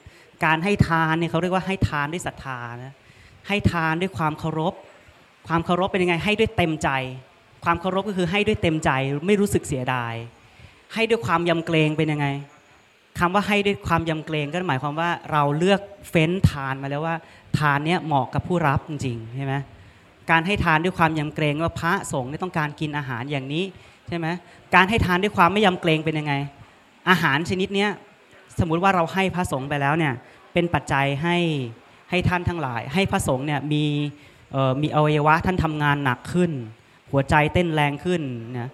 Speaker 4: การให้ทานเนี่ยเขาเรียกว่าให้ทานด้วยศรัทธานะ ให้ทานด้วยความเคารพ ความเคารพเป็นยังไงให้ด้วยเต็มใจ ความเคารพก็คือให้ด้วยเต็มใจไม่รู้สึกเสียดาย ให้ด้วยความยำเกรงเป็นยังไงคำว่าให้ด้วยความยำเกรงก็หมายความว่าเราเลือกเฟ้นทานมาแล้วว่า ทานเนี้ยเหมาะกับผู้รับจริงใช่ไหมการให้ทานด้วยความยำเกรงว่าพระสงฆ์ต้องการกินอาหารอย่างนี้ใช่ไหมการให้ทานด้วยความไม่ยำเกรงเป็นยังไง อาหารชนิดเนี้ยสมมุติว่าเราให้พระสงฆ์ไปแล้วเนี่ยเป็นปัจจัยให้ ให้ท่านทั้งหลาย ให้พระสงฆ์เนี่ยมีมีอวัยวะท่านทำงานหนักขึ้น หัวใจเต้นแรงขึ้นนะ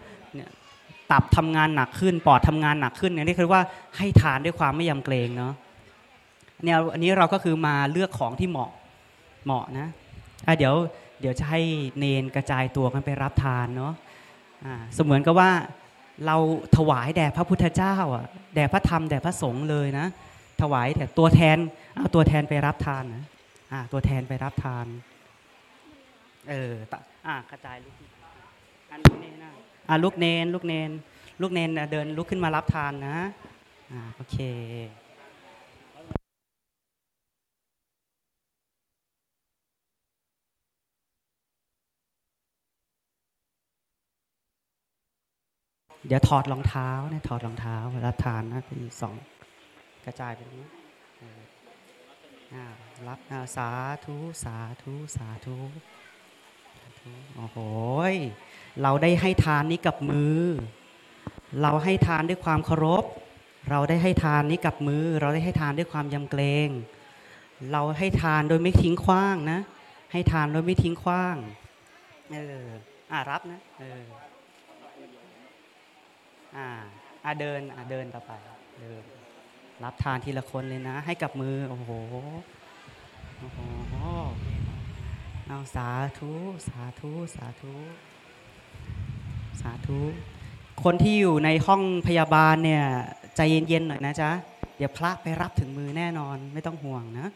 Speaker 4: ตับทำงานหนักขึ้น ปอดทำงานหนักขึ้นเนี่ยนี่คือว่าให้ทานด้วยความไม่ยำเกรงเนาะเนี่ยอันนี้เราก็คือมาเลือกของที่เหมาะเหมาะนะอะเดี๋ยวเดี๋ยวจะให้เนนกระจายตัวกันไปรับทานเนาะอ่าเสมือนกับว่าเราถวายแด่พระพุทธเจ้าอะแด่พระธรรมแด่พระสงฆ์เลยนะ ถวายแต่ตัวแทนเอาตัวแทนไปรับทานนะอ่าตัวแทนไปรับทาน เออตะอ่ากระจายลูกอันลูกเนนนะอ่าลูกเนนลูกเนนลูกเนนเดินลุกขึ้นมารับทานนะอ่าโอเคเดี๋ยวถอดรองเท้าเนี่ยถอดรองเท้ารับทานนะทีสอง กระจายไปนี้รับสาธุสาธุสาธุโอ้โหเราได้ให้ทานนี้กับมือ เราให้ทานด้วยความเคารพ เราได้ให้ทานนี้กับมือ เราได้ให้ทานด้วยความยำเกรง เราให้ทานโดยไม่ทิ้งขว้างนะ ให้ทานโดยไม่ทิ้งขว้าง เอออ่ารับนะ เออ อ่าอ่าเดิน อ่าเดินต่อไป เดิน รับทานทีละคนเลยนะ ให้กับมือ โอ้โห โอ้โห เอาสาธุ สาธุ สาธุ สาธุ คนที่อยู่ในห้องพยาบาลเนี่ย ใจเย็นๆหน่อยนะจ๊ะ เดี๋ยวพระไปรับถึงมือแน่นอนไม่ต้องห่วงนะ